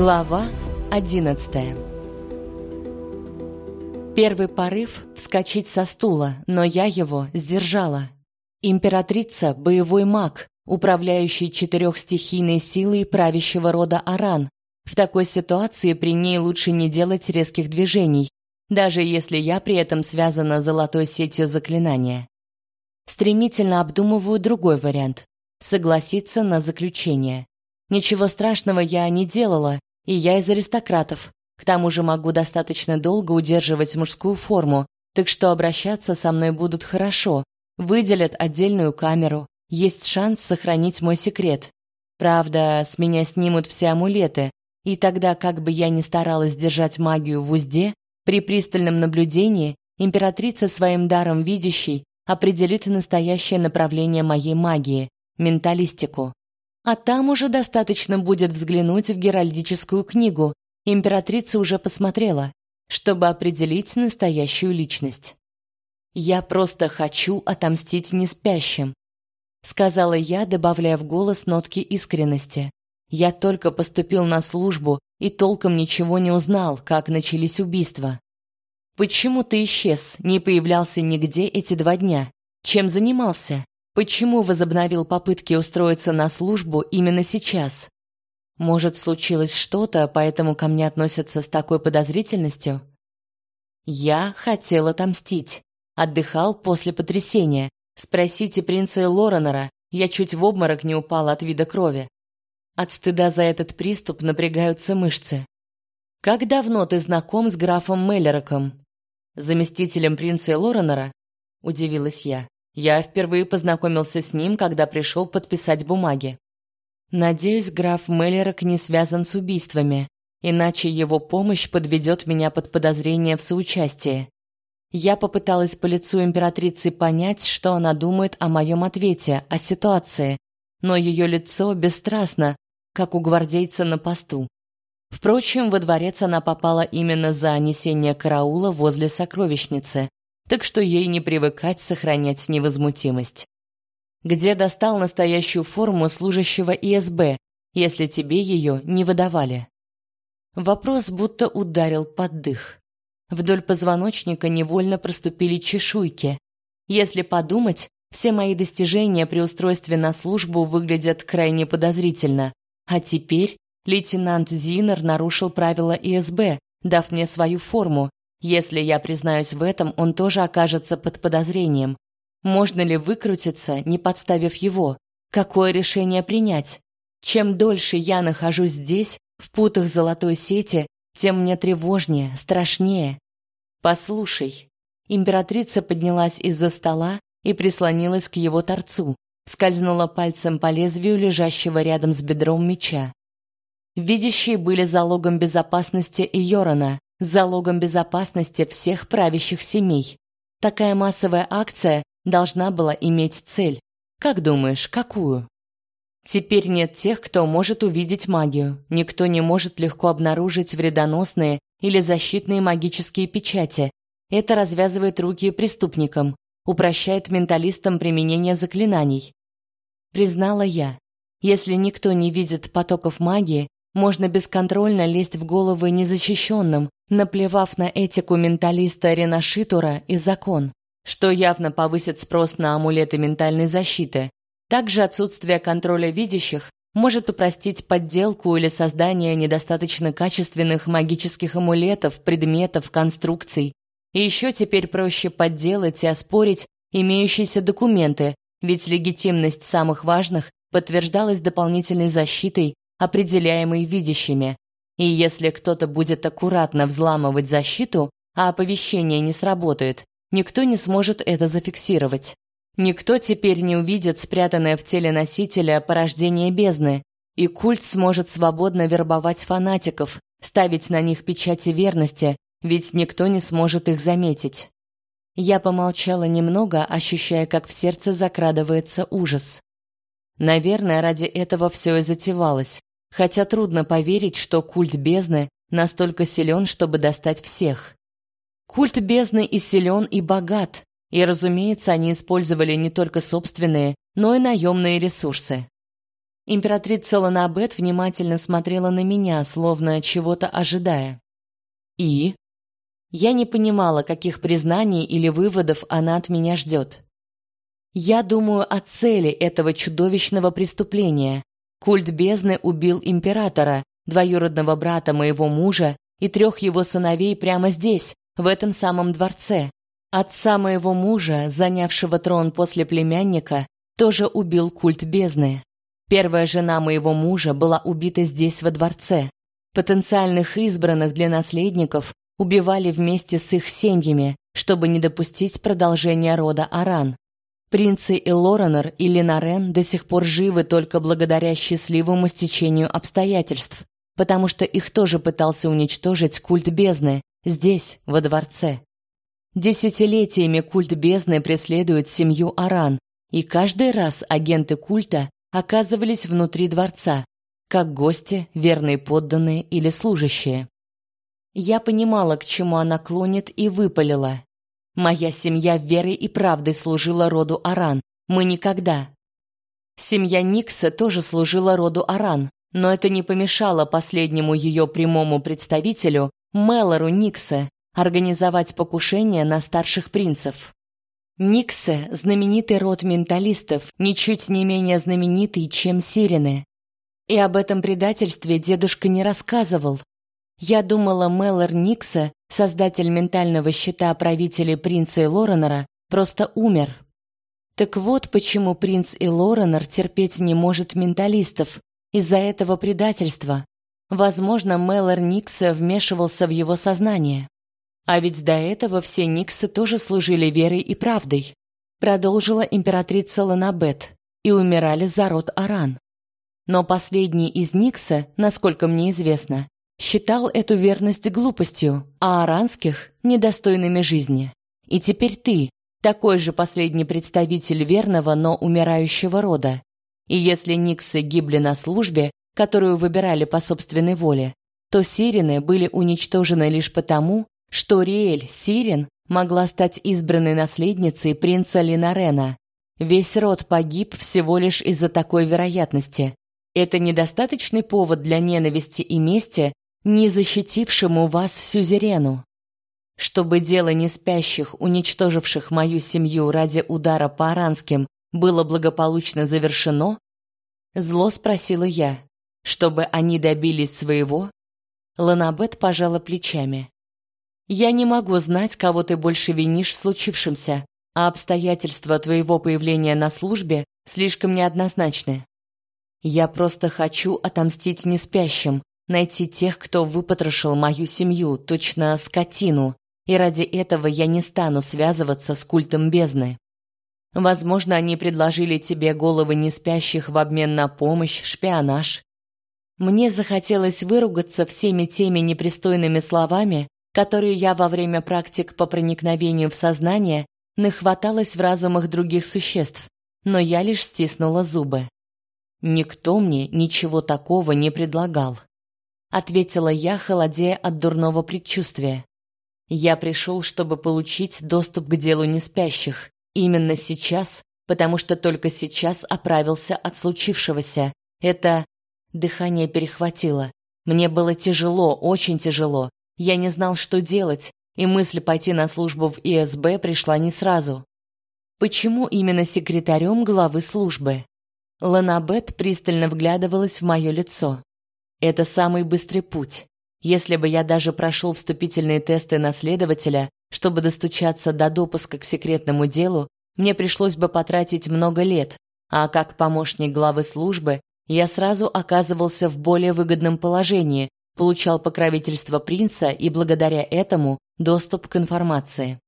Глава одиннадцатая Первый порыв — вскочить со стула, но я его сдержала. Императрица — боевой маг, управляющий четырехстихийной силой правящего рода Аран. В такой ситуации при ней лучше не делать резких движений, даже если я при этом связана золотой сетью заклинания. Стремительно обдумываю другой вариант — согласиться на заключение. Ничего страшного я не делала, и я из аристократов. К тому же могу достаточно долго удерживать мужскую форму, так что обращаться со мной будут хорошо. Выделят отдельную камеру. Есть шанс сохранить мой секрет. Правда, с меня снимут все амулеты, и тогда, как бы я ни старалась держать магию в узде, при пристальном наблюдении императрица своим даром видящей определит настоящее направление моей магии менталистику. А там уже достаточно будет взглянуть в геральдическую книгу. Императрица уже посмотрела, чтобы определить настоящую личность. Я просто хочу отомстить неспящим, сказала я, добавляя в голос нотки искренности. Я только поступил на службу и толком ничего не узнал, как начались убийства. Почему ты исчез, не появлялся нигде эти два дня? Чем занимался? Почему возобновил попытки устроиться на службу именно сейчас? Может, случилось что-то, поэтому ко мне относятся с такой подозрительностью? Я хотел отомстить. Отдыхал после потрясения. Спросите принца Лоренера, я чуть в обморок не упал от вида крови. От стыда за этот приступ напрягаются мышцы. Как давно ты знаком с графом Меллероком? Заместителем принца Лоренера? Удивилась я. Я впервые познакомился с ним, когда пришел подписать бумаги. Надеюсь, граф Меллерок не связан с убийствами, иначе его помощь подведет меня под подозрение в соучастии. Я попыталась по лицу императрицы понять, что она думает о моем ответе, о ситуации, но ее лицо бесстрастно, как у гвардейца на посту. Впрочем, во дворец она попала именно за несение караула возле сокровищницы, так что ей не привыкать сохранять невозмутимость. Где достал настоящую форму служащего ИСБ, если тебе ее не выдавали? Вопрос будто ударил под дых. Вдоль позвоночника невольно проступили чешуйки. Если подумать, все мои достижения при устройстве на службу выглядят крайне подозрительно. А теперь лейтенант Зинер нарушил правила ИСБ, дав мне свою форму, если я признаюсь в этом, он тоже окажется под подозрением. Можно ли выкрутиться, не подставив его? Какое решение принять? Чем дольше я нахожусь здесь, в путах золотой сети, тем мне тревожнее, страшнее. Послушай. Императрица поднялась из-за стола и прислонилась к его торцу, скользнула пальцем по лезвию лежащего рядом с бедром меча. Видящие были залогом безопасности Йорона, залогом безопасности всех правящих семей. Такая массовая акция должна была иметь цель. Как думаешь, какую? Теперь нет тех, кто может увидеть магию. Никто не может легко обнаружить вредоносные или защитные магические печати. Это развязывает руки преступникам, упрощает менталистам применение заклинаний. Признала я. Если никто не видит потоков магии, можно бесконтрольно лезть в головы незащищенным, наплевав на этику менталиста Ренашитура и закон, что явно повысит спрос на амулеты ментальной защиты. Также отсутствие контроля видящих может упростить подделку или создание недостаточно качественных магических амулетов, предметов, конструкций. И еще теперь проще подделать и оспорить имеющиеся документы, ведь легитимность самых важных подтверждалась дополнительной защитой определяемый видящими. И если кто-то будет аккуратно взламывать защиту, а оповещение не сработает, никто не сможет это зафиксировать. Никто теперь не увидит спрятанное в теле носителя порождение бездны, и культ сможет свободно вербовать фанатиков, ставить на них печати верности, ведь никто не сможет их заметить. Я помолчала немного, ощущая, как в сердце закрадывается ужас. Наверное, ради этого все и затевалось, Хотя трудно поверить, что культ бездны настолько силен, чтобы достать всех. Культ бездны и силен, и богат, и, разумеется, они использовали не только собственные, но и наемные ресурсы. Императрица Ланабет внимательно смотрела на меня, словно чего-то ожидая. И я не понимала, каких признаний или выводов она от меня ждет. Я думаю о цели этого чудовищного преступления. Культ бездны убил императора, двоюродного брата моего мужа и трех его сыновей прямо здесь, в этом самом дворце. Отца моего мужа, занявшего трон после племянника, тоже убил культ бездны. Первая жена моего мужа была убита здесь во дворце. Потенциальных избранных для наследников убивали вместе с их семьями, чтобы не допустить продолжения рода Аран. Принцы Элоранор и Ленарен до сих пор живы только благодаря счастливому стечению обстоятельств, потому что их тоже пытался уничтожить культ бездны здесь, во дворце. Десятилетиями культ бездны преследует семью Аран, и каждый раз агенты культа оказывались внутри дворца, как гости, верные подданные или служащие. Я понимала, к чему она клонит, и выпалила. «Моя семья верой и правдой служила роду Аран. Мы никогда». Семья Никса тоже служила роду Аран, но это не помешало последнему ее прямому представителю, Мелору Никсе, организовать покушение на старших принцев. Никсе – знаменитый род менталистов, ничуть не менее знаменитый, чем Сирены. И об этом предательстве дедушка не рассказывал. Я думала, Меллор Никса, создатель ментального щита правителей принца и просто умер. Так вот почему принц и терпеть не может менталистов, из-за этого предательства. Возможно, Меллор Никса вмешивался в его сознание. А ведь до этого все Никсы тоже служили верой и правдой. Продолжила императрица Ланабет и умирали за род Аран. Но последний из Никса, насколько мне известно, считал эту верность глупостью, а аранских – недостойными жизни. И теперь ты, такой же последний представитель верного, но умирающего рода. И если Никсы гибли на службе, которую выбирали по собственной воле, то сирены были уничтожены лишь потому, что Риэль Сирен могла стать избранной наследницей принца Линарена. Весь род погиб всего лишь из-за такой вероятности. Это недостаточный повод для ненависти и мести, не защитившему вас сюзерену. Чтобы дело неспящих, уничтоживших мою семью ради удара по аранским, было благополучно завершено? Зло спросила я. Чтобы они добились своего? Ланабет пожала плечами. Я не могу знать, кого ты больше винишь в случившемся, а обстоятельства твоего появления на службе слишком неоднозначны. Я просто хочу отомстить неспящим, найти тех, кто выпотрошил мою семью, точно скотину, и ради этого я не стану связываться с культом бездны. Возможно, они предложили тебе головы неспящих в обмен на помощь, шпионаж. Мне захотелось выругаться всеми теми непристойными словами, которые я во время практик по проникновению в сознание нахваталась в разумах других существ, но я лишь стиснула зубы. Никто мне ничего такого не предлагал, ответила я, холодея от дурного предчувствия. Я пришел, чтобы получить доступ к делу неспящих, именно сейчас, потому что только сейчас оправился от случившегося. Это дыхание перехватило. Мне было тяжело, очень тяжело, я не знал, что делать, и мысль пойти на службу в ИСБ пришла не сразу. Почему именно секретарем главы службы? Ланабет пристально вглядывалась в мое лицо. Это самый быстрый путь. Если бы я даже прошел вступительные тесты на следователя, чтобы достучаться до допуска к секретному делу, мне пришлось бы потратить много лет, а как помощник главы службы я сразу оказывался в более выгодном положении, получал покровительство принца и благодаря этому доступ к информации.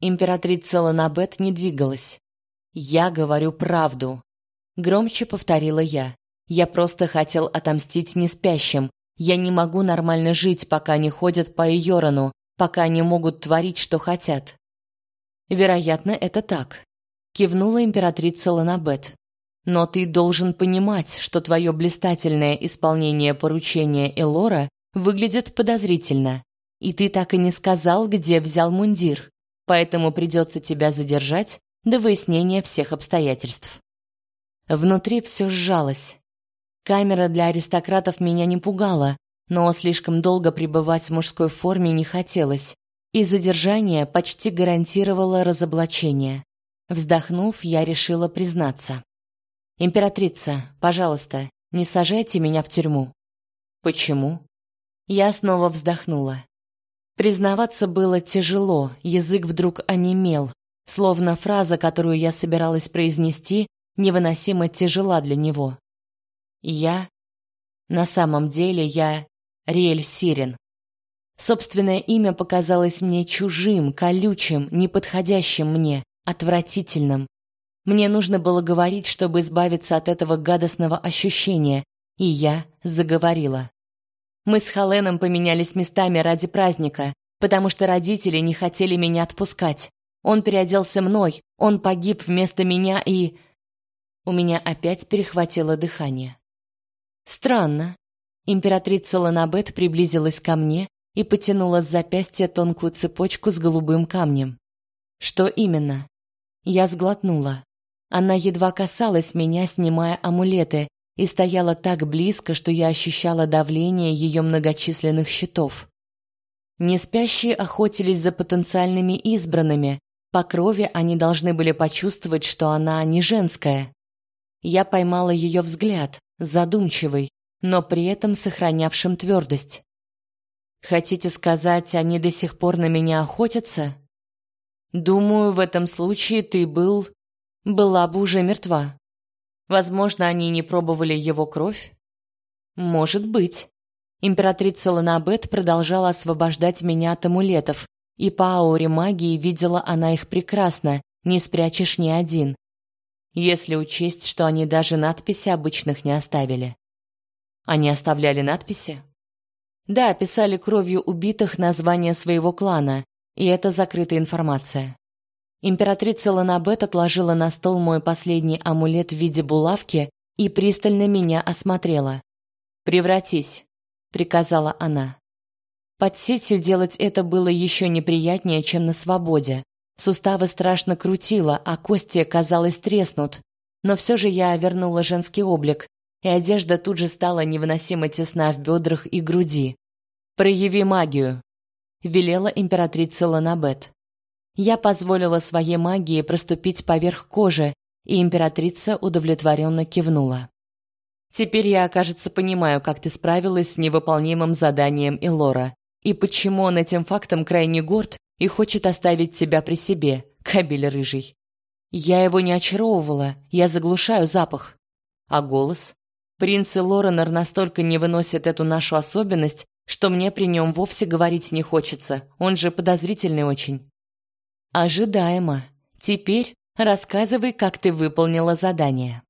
Императрица Ланабет не двигалась. «Я говорю правду», — громче повторила я. «Я просто хотел отомстить неспящим. Я не могу нормально жить, пока не ходят по Йорану, пока не могут творить, что хотят». «Вероятно, это так», — кивнула императрица Ланабет. Но ты должен понимать, что твое блистательное исполнение поручения Элора выглядит подозрительно. И ты так и не сказал, где взял мундир. Поэтому придется тебя задержать до выяснения всех обстоятельств. Внутри все сжалось. Камера для аристократов меня не пугала, но слишком долго пребывать в мужской форме не хотелось, и задержание почти гарантировало разоблачение. Вздохнув, я решила признаться. «Императрица, пожалуйста, не сажайте меня в тюрьму». «Почему?» Я снова вздохнула. Признаваться было тяжело, язык вдруг онемел, словно фраза, которую я собиралась произнести, невыносимо тяжела для него. Я... На самом деле я Риэль Сирен. Собственное имя показалось мне чужим, колючим, неподходящим мне, отвратительным. Мне нужно было говорить, чтобы избавиться от этого гадостного ощущения, и я заговорила. Мы с Халеном поменялись местами ради праздника, потому что родители не хотели меня отпускать. Он переоделся мной, он погиб вместо меня и... У меня опять перехватило дыхание. Странно. Императрица Ланабет приблизилась ко мне и потянула с запястья тонкую цепочку с голубым камнем. Что именно? Я сглотнула. Она едва касалась меня, снимая амулеты, и стояла так близко, что я ощущала давление ее многочисленных щитов. Неспящие охотились за потенциальными избранными. По крови они должны были почувствовать, что она не женская. Я поймала ее взгляд, задумчивый, но при этом сохранявшим твердость. Хотите сказать, они до сих пор на меня охотятся? Думаю, в этом случае ты был была бы уже мертва. Возможно, они не пробовали его кровь? Может быть. Императрица Ланабет продолжала освобождать меня от амулетов, и по ауре магии видела она их прекрасно, не спрячешь ни один. Если учесть, что они даже надписи обычных не оставили. Они оставляли надписи? Да, писали кровью убитых название своего клана, и это закрытая информация. Императрица Ланабет отложила на стол мой последний амулет в виде булавки и пристально меня осмотрела. «Превратись», — приказала она. Под сетью делать это было еще неприятнее, чем на свободе. Суставы страшно крутило, а кости, казалось, треснут. Но все же я вернула женский облик, и одежда тут же стала невыносимо тесна в бедрах и груди. «Прояви магию», — велела императрица Ланабет. Я позволила своей магии проступить поверх кожи, и императрица удовлетворенно кивнула. Теперь я, кажется, понимаю, как ты справилась с невыполнимым заданием Илора, и почему он этим фактом крайне горд и хочет оставить тебя при себе, кабель рыжий. Я его не очаровывала, я заглушаю запах. А голос? Принц Лоренор настолько не выносит эту нашу особенность, что мне при нем вовсе говорить не хочется, он же подозрительный очень. Ожидаемо. Теперь рассказывай, как ты выполнила задание.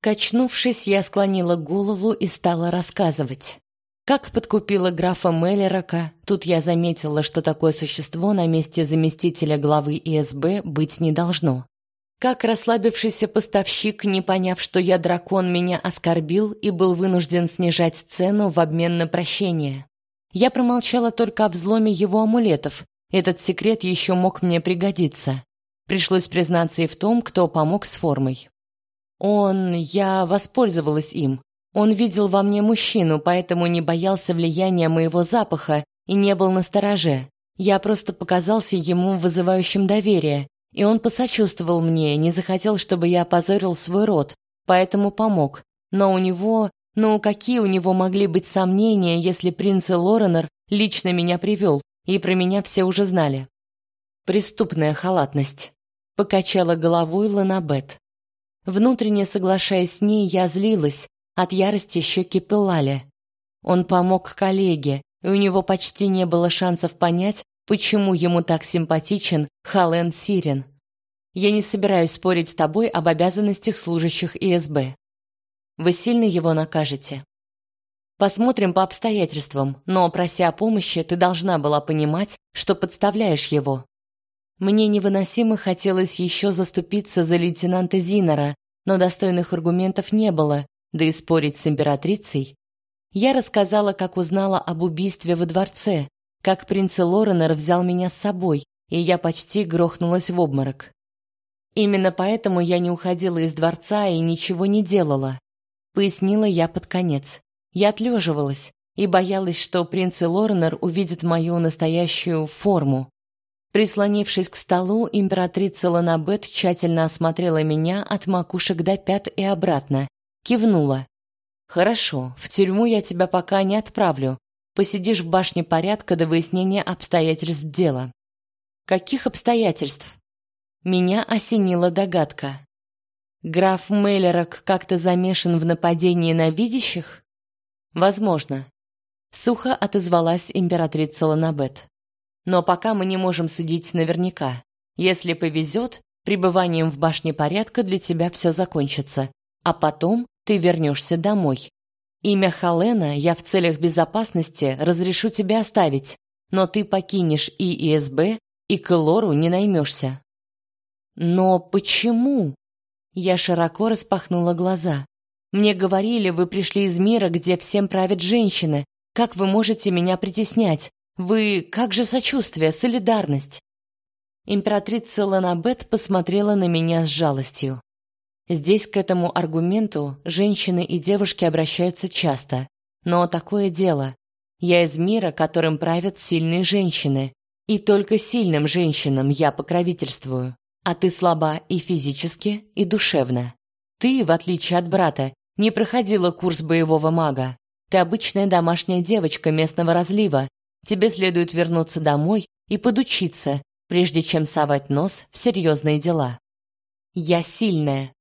Качнувшись, я склонила голову и стала рассказывать. Как подкупила графа Меллерока, тут я заметила, что такое существо на месте заместителя главы ИСБ быть не должно. Как расслабившийся поставщик, не поняв, что я дракон, меня оскорбил и был вынужден снижать цену в обмен на прощение. Я промолчала только о взломе его амулетов, этот секрет еще мог мне пригодиться. Пришлось признаться и в том, кто помог с формой. Он, я воспользовалась им. Он видел во мне мужчину, поэтому не боялся влияния моего запаха и не был настороже. Я просто показался ему вызывающим доверие, и он посочувствовал мне, не захотел, чтобы я опозорил свой род, поэтому помог. Но у него, ну какие у него могли быть сомнения, если принц Лоренор лично меня привел? и про меня все уже знали. Преступная халатность. Покачала головой Ланабет. Внутренне соглашаясь с ней, я злилась, от ярости щеки пылали. Он помог коллеге, и у него почти не было шансов понять, почему ему так симпатичен Хален Сирен. Я не собираюсь спорить с тобой об обязанностях служащих ИСБ. Вы сильно его накажете. Посмотрим по обстоятельствам, но, прося о помощи, ты должна была понимать, что подставляешь его. Мне невыносимо хотелось еще заступиться за лейтенанта Зинера, но достойных аргументов не было, да и спорить с императрицей. Я рассказала, как узнала об убийстве во дворце, как принц Лоренор взял меня с собой, и я почти грохнулась в обморок. Именно поэтому я не уходила из дворца и ничего не делала. Пояснила я под конец. Я отлеживалась и боялась, что принц и Лорнер увидят мою настоящую форму. Прислонившись к столу, императрица Ланабет тщательно осмотрела меня от макушек до пят и обратно. Кивнула. «Хорошо, в тюрьму я тебя пока не отправлю. Посидишь в башне порядка до выяснения обстоятельств дела». «Каких обстоятельств?» Меня осенила догадка. Граф Мейлерок как-то замешан в нападении на видящих? Возможно. Сухо отозвалась императрица Ланабет. Но пока мы не можем судить наверняка. Если повезет, пребыванием в башне порядка для тебя все закончится, а потом ты вернешься домой. Имя Халена я в целях безопасности разрешу тебе оставить, но ты покинешь и ИСБ, и к Лору не наймешься. Но почему? Я широко распахнула глаза. Мне говорили, вы пришли из мира, где всем правят женщины. Как вы можете меня притеснять? Вы как же сочувствие, солидарность? Императрица Ланабет посмотрела на меня с жалостью. Здесь к этому аргументу женщины и девушки обращаются часто. Но такое дело. Я из мира, которым правят сильные женщины, и только сильным женщинам я покровительствую. А ты слаба и физически, и душевно. Ты, в отличие от брата, не проходила курс боевого мага. Ты обычная домашняя девочка местного разлива, Тебе следует вернуться домой и подучиться, прежде чем совать нос в серьезные дела. Я сильная.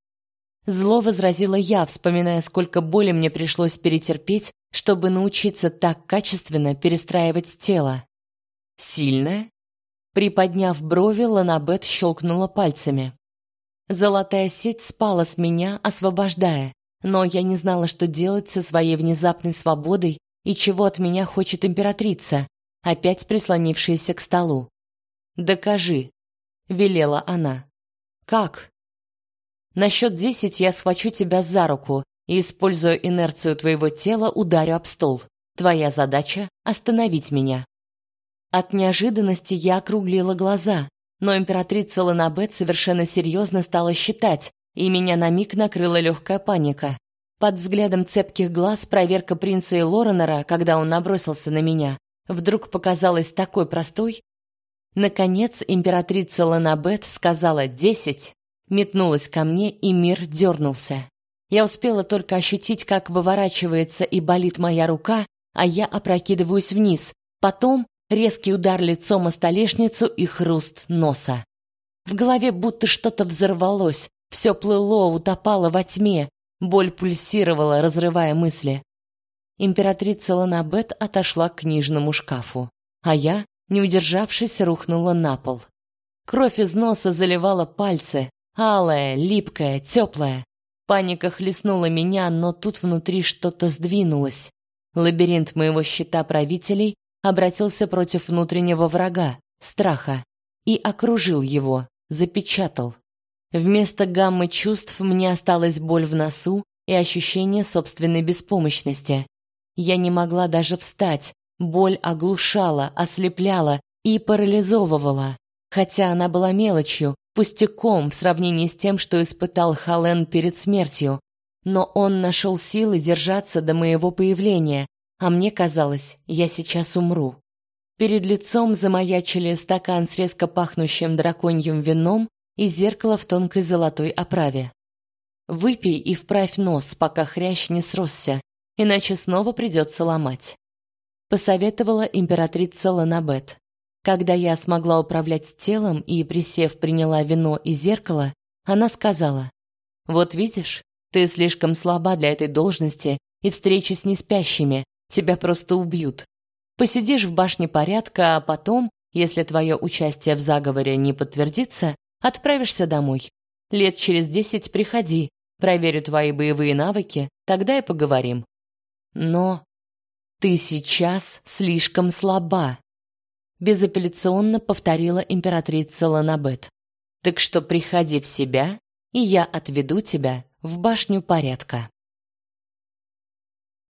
Зло возразила я, вспоминая, сколько боли мне пришлось перетерпеть, чтобы научиться так качественно перестраивать тело. Сильная? Приподняв брови, Ланабет щелкнула пальцами. Золотая сеть спала с меня, освобождая, но я не знала, что делать со своей внезапной свободой и чего от меня хочет императрица, опять прислонившаяся к столу. «Докажи», — велела она. «Как?» «На счет десять я схвачу тебя за руку и, используя инерцию твоего тела, ударю об стол. Твоя задача — остановить меня». От неожиданности я округлила глаза, но императрица Ланабет совершенно серьезно стала считать, и меня на миг накрыла легкая паника. Под взглядом цепких глаз проверка принца и Лоренера, когда он набросился на меня, вдруг показалась такой простой. Наконец императрица Ланабет сказала «десять», метнулась ко мне, и мир дернулся. Я успела только ощутить, как выворачивается и болит моя рука, а я опрокидываюсь вниз. Потом резкий удар лицом о столешницу и хруст носа. В голове будто что-то взорвалось, все плыло, утопало во тьме, Боль пульсировала, разрывая мысли. Императрица Ланабет отошла к книжному шкафу, а я, не удержавшись, рухнула на пол. Кровь из носа заливала пальцы, алая, липкая, теплая. Паника хлестнула меня, но тут внутри что-то сдвинулось. Лабиринт моего щита правителей обратился против внутреннего врага, страха, и окружил его, запечатал. Вместо гаммы чувств мне осталась боль в носу и ощущение собственной беспомощности. Я не могла даже встать, боль оглушала, ослепляла и парализовывала. Хотя она была мелочью, пустяком в сравнении с тем, что испытал Хален перед смертью. Но он нашел силы держаться до моего появления, а мне казалось, я сейчас умру. Перед лицом замаячили стакан с резко пахнущим драконьим вином и зеркало в тонкой золотой оправе. Выпей и вправь нос, пока хрящ не сросся, иначе снова придется ломать. Посоветовала императрица Ланабет. Когда я смогла управлять телом и, присев, приняла вино и зеркало, она сказала, «Вот видишь, ты слишком слаба для этой должности, и встречи с неспящими тебя просто убьют. Посидишь в башне порядка, а потом, если твое участие в заговоре не подтвердится, Отправишься домой. Лет через десять приходи, проверю твои боевые навыки, тогда и поговорим. Но ты сейчас слишком слаба, безапелляционно повторила императрица Ланабет. Так что приходи в себя, и я отведу тебя в башню порядка.